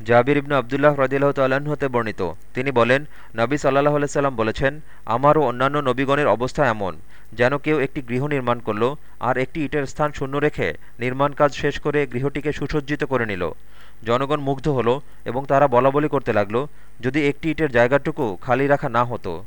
জাবির ইবনু আবদুল্লাহ রদিল্লাহ তাল্লাহ্ন হতে বর্ণিত। তিনি বলেন, নবী সাল্লাহ আলাইসাল্লাম বলেছেন আমার ও অন্যান্য নবীগণের অবস্থা এমন, যেন কেউ একটি গৃহ নির্মাণ করল আর একটি ইটের স্থান শূন্য রেখে নির্মাণ কাজ শেষ করে গৃহটিকে সুসজ্জিত করে নিল। জনগণ মুগ্ধ হল এবং তারা বলাবলি করতে লাগল, যদি একটি ইটের জায়গাটুকু খালি রাখা না হতো।